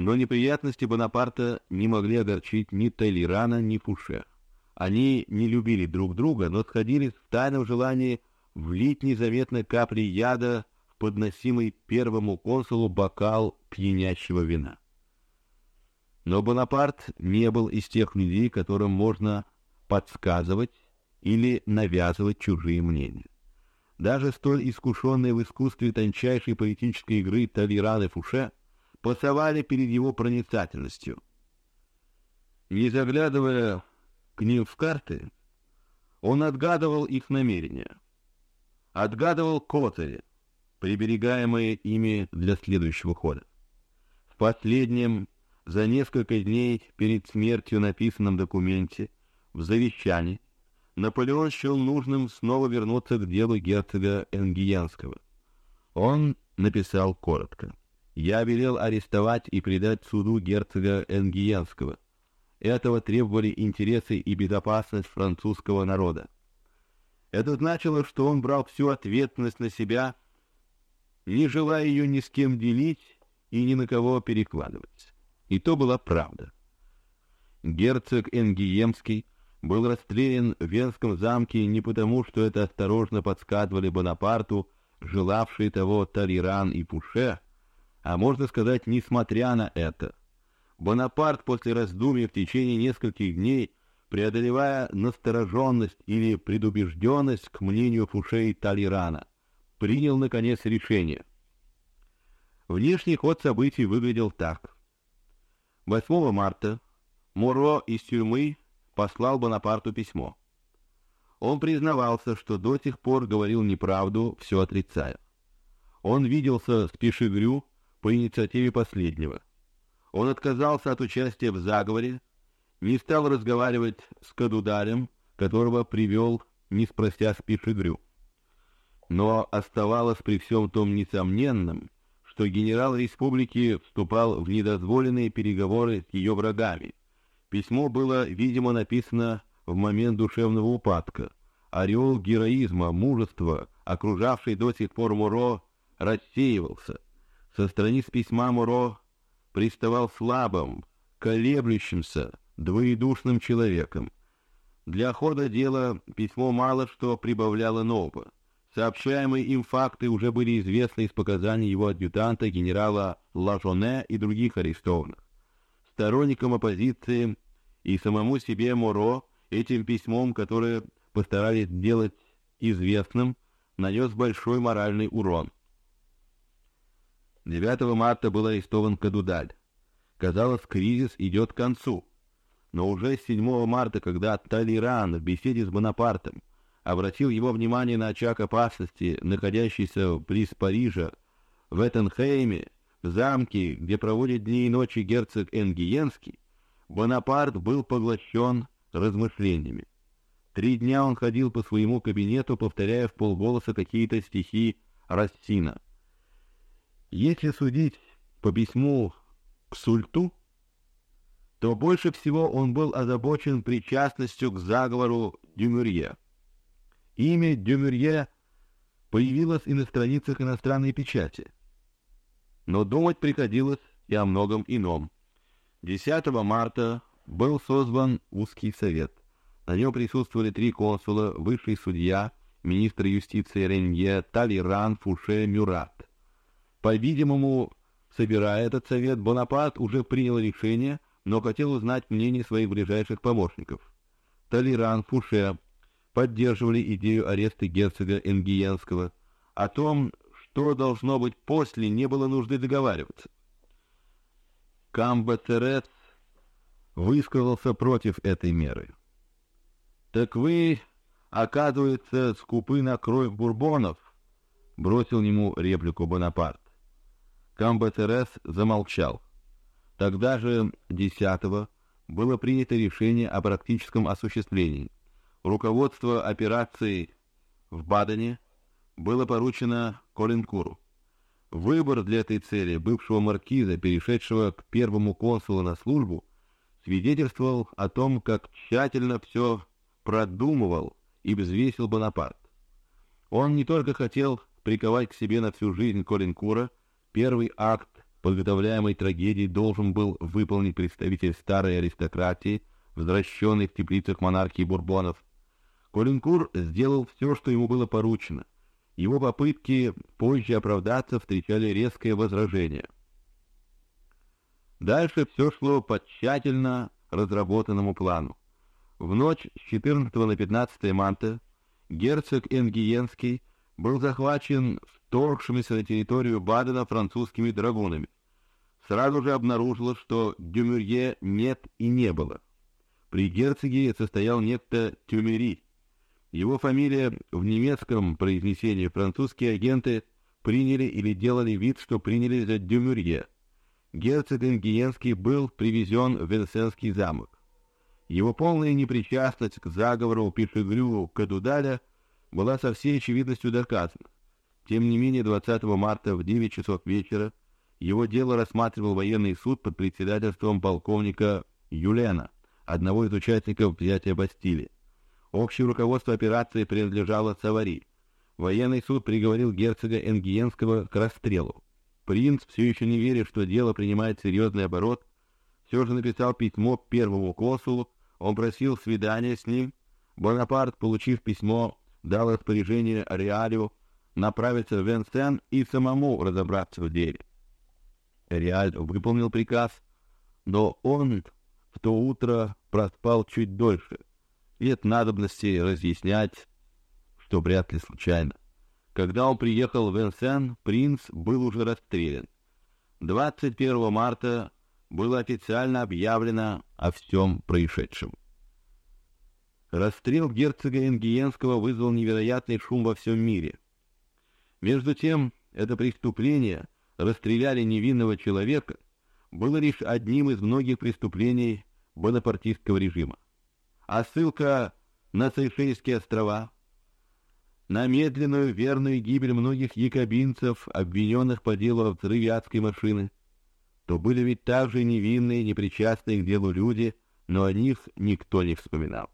Но неприятности Бонапарта не могли огорчить ни Толерана, ни Фуше. Они не любили друг друга, но сходились в тайном желании влить незаметно капли яда в подносимый первому консулу бокал пьянящего вина. Но Бонапарт не был из тех людей, которым можно подсказывать или навязывать чужие мнения. Даже столь искушенные в искусстве тончайшей политической игры Толеран и Фуше пасовали перед его проницательностью. Не заглядывая к ним в карты, он отгадывал их намерения, отгадывал козыри, приберегаемые ими для следующего хода. В последнем, за несколько дней перед смертью написанном документе, в завещании, Наполеон счел нужным снова вернуться к делу герцога Энгиянского. Он написал коротко: "Я велел арестовать и предать суду герцога Энгиянского. Этого требовали интересы и безопасность французского народа. Это значило, что он брал всю ответственность на себя, не желая ее ни с кем делить и ни на кого перекладывать. И то была правда. Герцог Энгиемский был расстрелян в Венском замке не потому, что это осторожно подсказывали Бонапарту, желавшие того Толеран и Пуше, а можно сказать, несмотря на это. Бонапарт после раздумий в течение нескольких дней, преодолевая настороженность или предубежденность к мнению Фуше и Талирана, принял наконец решение. Внешний ход событий выглядел так: 8 марта Муро из тюрьмы послал Бонапарту письмо. Он признавался, что до сих пор говорил неправду, все отрицая. Он виделся с Пешегрю по инициативе последнего. Он отказался от участия в заговоре, не стал разговаривать с Кадударем, которого привел, не спрося с Пешегрю. Но оставалось при всем том несомненным, что генерал республики вступал в недозволенные переговоры с ее врагами. Письмо было, видимо, написано в момент душевного упадка. Ореол героизма, мужества, окружавший до сих пор Муро, рассеивался. Со страниц письма Муро приставал слабым, колеблющимся, двоедушным человеком. Для хода дела письмо мало что прибавляло нового. Сообщаемые им факты уже были известны из показаний его адъютанта генерала Лажоне и других арестованных. Сторонникам оппозиции и самому себе Моро этим письмом, которое постарались сделать известным, нанес большой моральный урон. 9 марта был арестован Кадудаль. Казалось, кризис идет к концу. Но уже 7 марта, когда Талиран в беседе с Бонапартом обратил его внимание на очаг опасности, находящийся близ Парижа, в Эттенхейме, в замке, где проводит дни и ночи герцог Энгиенский, Бонапарт был поглощен размышлениями. Три дня он ходил по своему кабинету, повторяя в полголоса какие-то стихи Рассина. Если судить по письму к Сульту, то больше всего он был озабочен причастностью к заговору Дюмюрье. Имя Дюмюрье появилось и на страницах иностранной печати, но думать приходилось и о многом ином. 10 марта был созван узкий совет. На нем присутствовали три консула, высший судья, министр юстиции Ренье, Талиран, Фуше, Мюрат. По-видимому, собирая этот совет, Бонапарт уже принял решение, но хотел узнать мнение своих ближайших помощников. Толеран, Фуше поддерживали идею ареста герцога Энгиенского. О том, что должно быть после, не было нужды договариваться. Камбатерец высказался против этой меры. Так вы, оказывается, скупы на кровь бурбонов, бросил ему реплику Бонапарт. Камбатерес замолчал. Тогда же десятого было принято решение о практическом осуществлении. Руководство операцией в Бадене было поручено Колинкуру. Выбор для этой цели бывшего маркиза, перешедшего к первому консулу на службу, свидетельствовал о том, как тщательно все продумывал и взвесил Бонапарт. Он не только хотел приковать к себе на всю жизнь Колинкура, Первый акт подготовляемой трагедии должен был выполнить представитель старой аристократии, возвращенный в теплицах монархии Бурбонов. Колинкур сделал все, что ему было поручено. Его попытки позже оправдаться встречали резкое возражение. Дальше все шло по тщательно разработанному плану. В ночь с 14 на 15 марта герцог Энгиенский был захвачен вторгшимися на территорию Бадена французскими драгунами. Сразу же обнаружилось, что Дюмюрье нет и не было. При герцоге состоял некто Тюмери. Его фамилия в немецком произнесении французские агенты приняли или делали вид, что приняли за Дюмюрье. Герцог Ингиенский был привезен в Венсенский замок. Его полная непричастность к заговору Пишегрю Кадудаля была со всей очевидностью доказана. Тем не менее, 20 марта в 9 часов вечера его дело рассматривал военный суд под председательством полковника Юлена, одного из участников взятия Бастилии. Общее руководство операции принадлежало Савари. Военный суд приговорил герцога Энгиенского к расстрелу. Принц, все еще не веря, что дело принимает серьезный оборот, все же написал письмо первому консулу. Он просил свидания с ним. Бонапарт, получив письмо, дал распоряжение Реалю направиться в Венсен и самому разобраться в деле. Реаль выполнил приказ, но он в то утро проспал чуть дольше. Нет надобности разъяснять, что вряд ли случайно. Когда он приехал в Венсен, принц был уже расстрелян. 21 марта было официально объявлено о всем происшедшем. Расстрел герцога Энгиенского вызвал невероятный шум во всем мире. Между тем, это преступление расстреляли невинного человека было лишь одним из многих преступлений бонапартистского режима. А ссылка на Сейшельские острова, на медленную верную гибель многих якобинцев, обвиненных по делу о взрыве адской машины, то были ведь также невинные, непричастные к делу люди, но о них никто не вспоминал.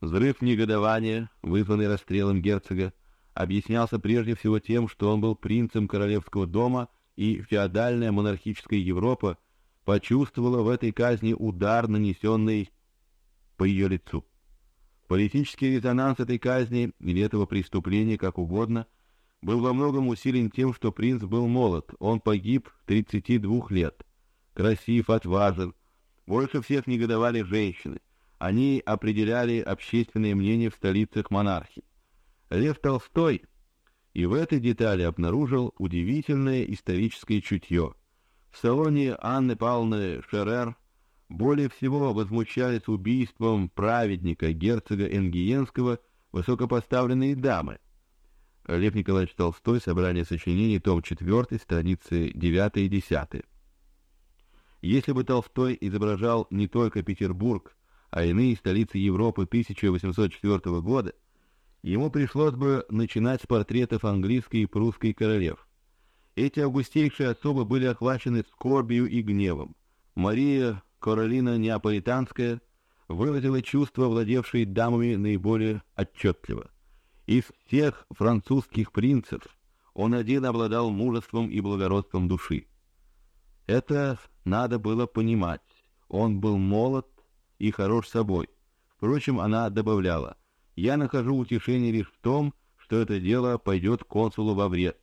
Взрыв негодования, вызванный расстрелом герцога, объяснялся прежде всего тем, что он был принцем королевского дома, и феодальная монархическая Европа почувствовала в этой казни удар, нанесенный по ее лицу. Политический резонанс этой казни или этого преступления, как угодно, был во многом усилен тем, что принц был молод. Он погиб в 32 лет. Красив, отважен. Больше всех негодовали женщины. Они определяли общественное мнение в столицах монархии. Лев Толстой и в этой детали обнаружил удивительное историческое чутье. В салоне Анны Павловны Шерер более всего возмущались убийством праведника герцога Энгиенского высокопоставленные дамы. Лев Николаевич Толстой, собрание сочинений, том 4, страницы 9 и 10. Если бы Толстой изображал не только Петербург, а иные столицы Европы 1804 года, ему пришлось бы начинать с портретов английской и прусской королев. Эти августейшие особы были охвачены скорбью и гневом. Мария Каролина Неаполитанская выразила чувства, владевшие дамами наиболее отчетливо. Из всех французских принцев он один обладал мужеством и благородством души. Это надо было понимать. Он был молод и хорош собой. Впрочем, она добавляла: я нахожу утешение лишь в том, что это дело пойдет консулу во вред.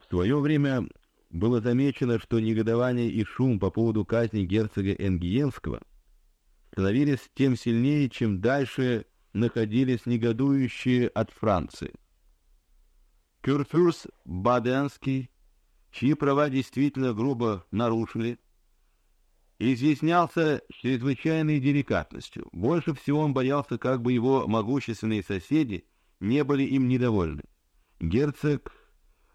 В свое время было замечено, что негодование и шум по поводу казни герцога Энгиенского становились тем сильнее, чем дальше находились негодующие от Франции. Кюрфюрс Баденский, чьи права действительно грубо нарушили, изъяснялся чрезвычайной деликатностью. Больше всего он боялся, как бы его могущественные соседи не были им недовольны. Герцог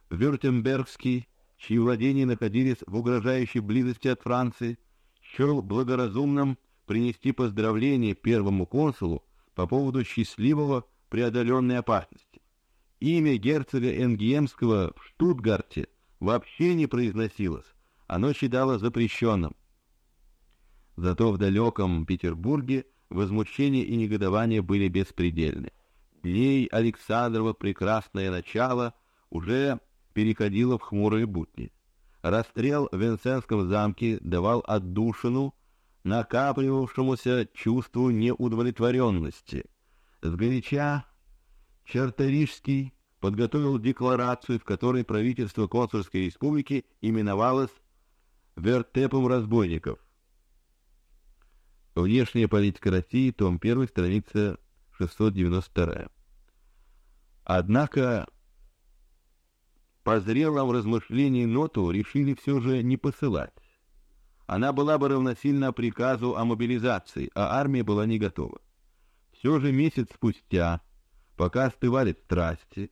Вюртембергский, чьи владения находились в угрожающей близости от Франции, счел благоразумным принести поздравление первому консулу по поводу счастливого преодоленной опасности. Имя герцога Энгиемского в Штутгарте вообще не произносилось, оно считалось запрещенным. Зато в далеком Петербурге возмущение и негодование были беспредельны. Дней Александрова прекрасное начало уже переходило в хмурые будни. Расстрел в Венсенском замке давал отдушину накапливавшемуся чувству неудовлетворенности. Сгоряча Чарторижский подготовил декларацию, в которой правительство консульской республики именовалось вертепом разбойников. Внешняя политика России, том 1, страница 692. Однако по зрелом размышлении ноту решили все же не посылать. Она была бы равносильна приказу о мобилизации, а армия была не готова. Все же месяц спустя, пока остывали страсти,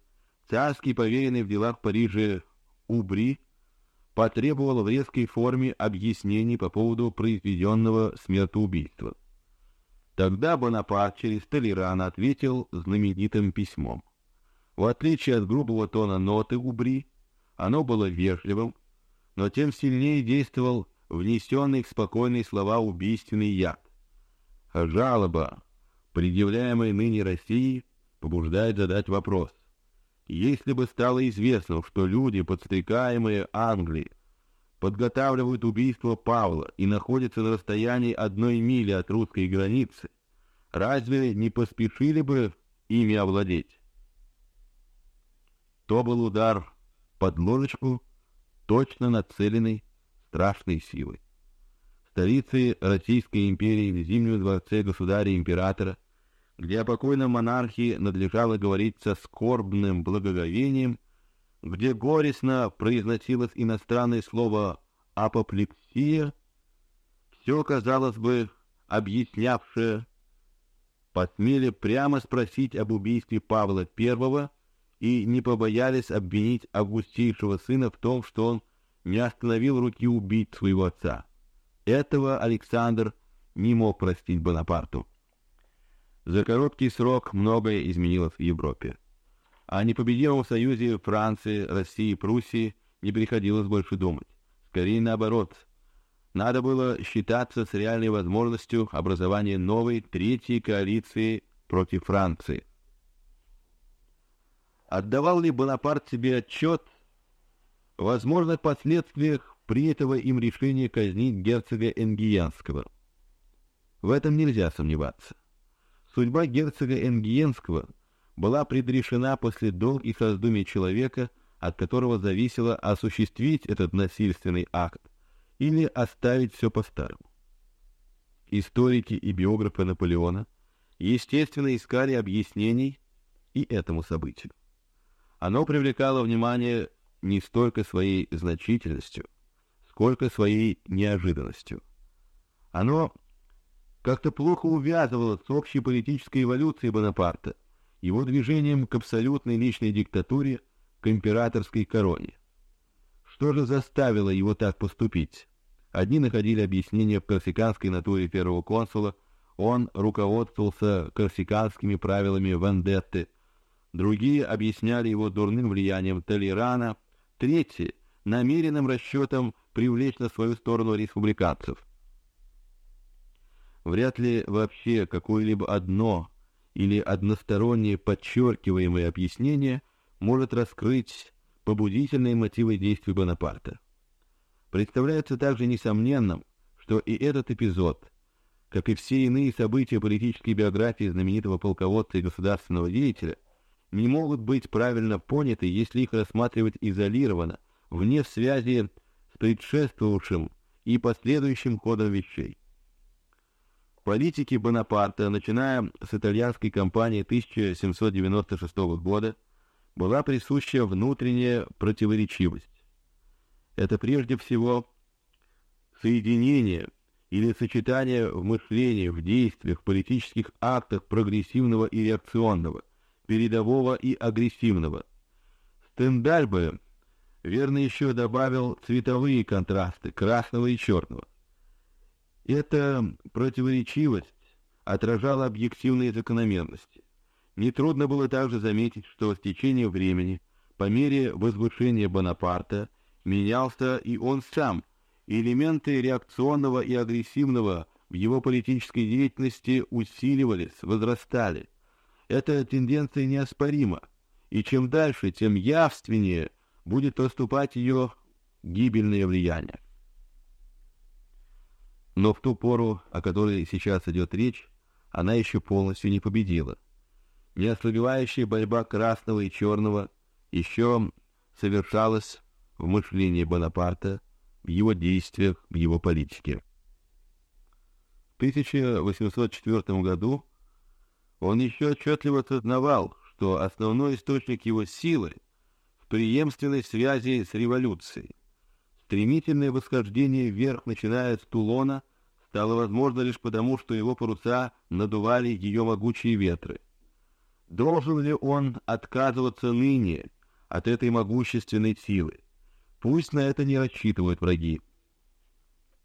царский поверенный в делах в Париже Убри потребовал в резкой форме объяснений по поводу произведенного смертоубийства. Тогда Бонапарт через Толерана ответил знаменитым письмом. В отличие от грубого тона ноты Убри, оно было вежливым, но тем сильнее действовал внесенный в спокойные слова убийственный яд. Жалоба, предъявляемая ныне России, побуждает задать вопрос: если бы стало известно, что люди, подстрекаемые Англией, подготавливают убийство Павла и находятся на расстоянии одной мили от русской границы, разве не поспешили бы ими овладеть? То был удар под ложечку, точно нацеленный страшной силой. В столице Российской империи, в Зимнем дворце государя-императора, где о покойном монархе надлежало говорить со скорбным благоговением, где горестно произносилось иностранное слово апоплексия, все, казалось бы, объяснявшее, посмели прямо спросить об убийстве Павла I и не побоялись обвинить августейшего сына в том, что он не остановил руки убить своего отца. Этого Александр не мог простить Бонапарту. За короткий срок многое изменилось в Европе. О непобедимом союзе Франции, России и Пруссии не приходилось больше думать. Скорее наоборот, надо было считаться с реальной возможностью образования новой третьей коалиции против Франции. Отдавал ли Бонапарт себе отчет возможных последствиях принятого им решения казнить герцога Энгиенского. В этом нельзя сомневаться. Судьба герцога Энгиенского была предрешена после долгих раздумий человека, от которого зависело осуществить этот насильственный акт или оставить все по-старому. Историки и биографы Наполеона, естественно, искали объяснений и этому событию. Оно привлекало внимание не столько своей значительностью, сколько своей неожиданностью. Оно как-то плохо увязывалось с общей политической эволюцией Бонапарта, его движением к абсолютной личной диктатуре, к императорской короне. Что же заставило его так поступить? Одни находили объяснение в корсиканской натуре первого консула, он руководствовался корсиканскими правилами вендетты. Другие объясняли его дурным влиянием Толерана, Третье — намеренным расчетом привлечь на свою сторону республиканцев. Вряд ли вообще какое-либо одно или одностороннее подчеркиваемое объяснение может раскрыть побудительные мотивы действий Бонапарта. Представляется также несомненным, что и этот эпизод, как и все иные события политической биографии знаменитого полководца и государственного деятеля, не могут быть правильно поняты, если их рассматривать изолированно, вне связи с предшествовавшим и последующим ходом вещей. Политики Бонапарта, начиная с итальянской кампании 1796 года, была присуща внутренняя противоречивость. Это прежде всего соединение или сочетание в мышлении, в действиях, в политических актах прогрессивного и реакционного, передового и агрессивного. Стендаль бы, верно, еще добавил цветовые контрасты красного и черного. Эта противоречивость отражала объективные закономерности. Нетрудно было также заметить, что с течением времени, по мере возвышения Бонапарта, менялся и он сам. Элементы реакционного и агрессивного в его политической деятельности усиливались, возрастали – эта тенденция неоспорима, и чем дальше, тем явственнее будет проступать ее гибельное влияние. Но в ту пору, о которой сейчас идет речь, она еще полностью не победила. Неослабевающая борьба красного и черного еще совершалась в мышлении Бонапарта, в его действиях, в его политике. В 1804 году он еще отчетливо осознавал, что основной источник его силы в преемственной связи с революцией. Стремительное восхождение вверх, начиная с Тулона, стало возможно лишь потому, что его паруса надували ее могучие ветры. Должен ли он отказываться ныне от этой могущественной силы? Пусть на это не рассчитывают враги.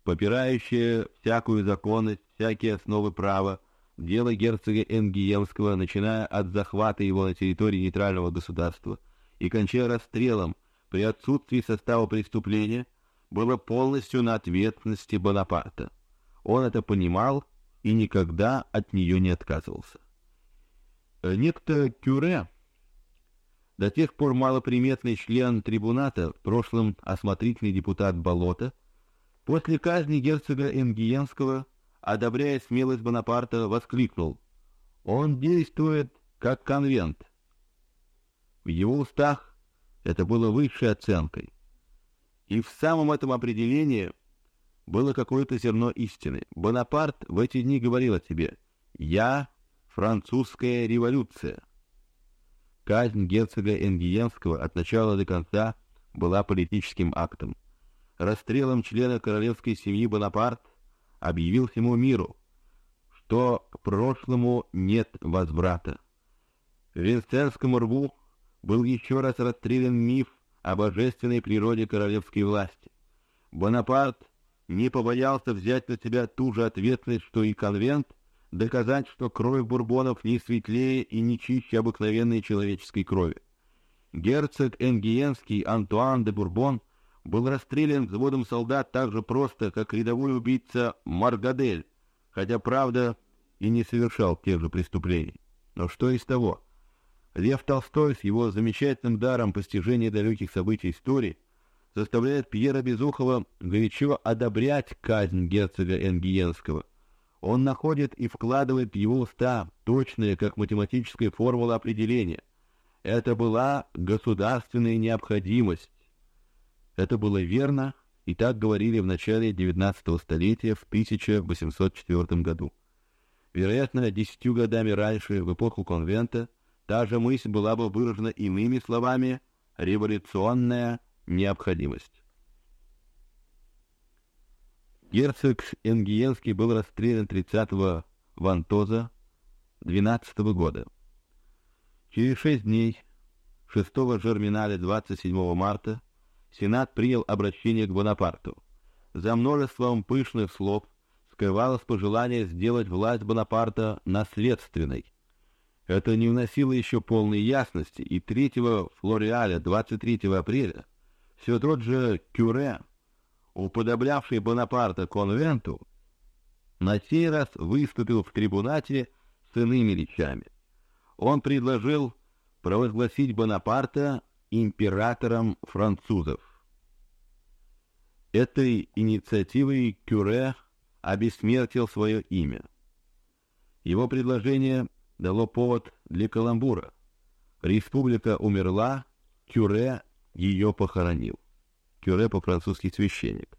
Попирающие всякую законность, всякие основы права, дело герцога Энгиемского, начиная от захвата его на территории нейтрального государства и кончая расстрелом при отсутствии состава преступления, было полностью на ответственности Бонапарта. Он это понимал и никогда от нее не отказывался. Некто Кюре, до тех пор малоприметный член трибуната, в прошлом осмотрительный депутат Болота, после казни герцога Энгиенского, одобряя смелость Бонапарта, воскликнул: "Он действует как конвент". В его устах это было высшей оценкой, и в самом этом определении было какое-то зерно истины. Бонапарт в эти дни говорил о себе: "Я французская революция". Казнь герцога Энгиенского от начала до конца была политическим актом. Расстрелом члена королевской семьи Бонапарт объявил всему миру, что к прошлому нет возврата. В Винсентском рву был еще раз расстрелян миф о божественной природе королевской власти. Бонапарт не побоялся взять на себя ту же ответственность, что и конвент, доказать, что кровь бурбонов не светлее и не чище обыкновенной человеческой крови. Герцог Энгиенский Антуан де Бурбон был расстрелян взводом солдат так же просто, как рядовой убийца Маргадель, хотя, правда, и не совершал тех же преступлений. Но что из того? Лев Толстой с его замечательным даром постижения далеких событий истории заставляет Пьера Безухова горячо одобрять казнь герцога Энгиенского – он находит и вкладывает в его уста точные, как математическая формула определения. Это была государственная необходимость. Это было верно, и так говорили в начале XIX столетия в 1804 году. Вероятно, десятью годами раньше, в эпоху конвента, та же мысль была бы выражена иными словами «революционная необходимость». Герцог Энгиенский был расстрелян 30-го Вантоза 12 -го года. Через шесть дней, 6 Жерминаля 27 марта, Сенат принял обращение к Бонапарту. За множеством пышных слов скрывалось пожелание сделать власть Бонапарта наследственной. Это не вносило еще полной ясности, и 3 Флориаля 23 апреля все тот же Кюре уподоблявший Бонапарта конвенту, на сей раз выступил в трибунате с иными речами. Он предложил провозгласить Бонапарта императором французов. Этой инициативой Кюре обессмертил свое имя. Его предложение дало повод для каламбура. Республика умерла, Кюре ее похоронил. Кюре по-французски священник.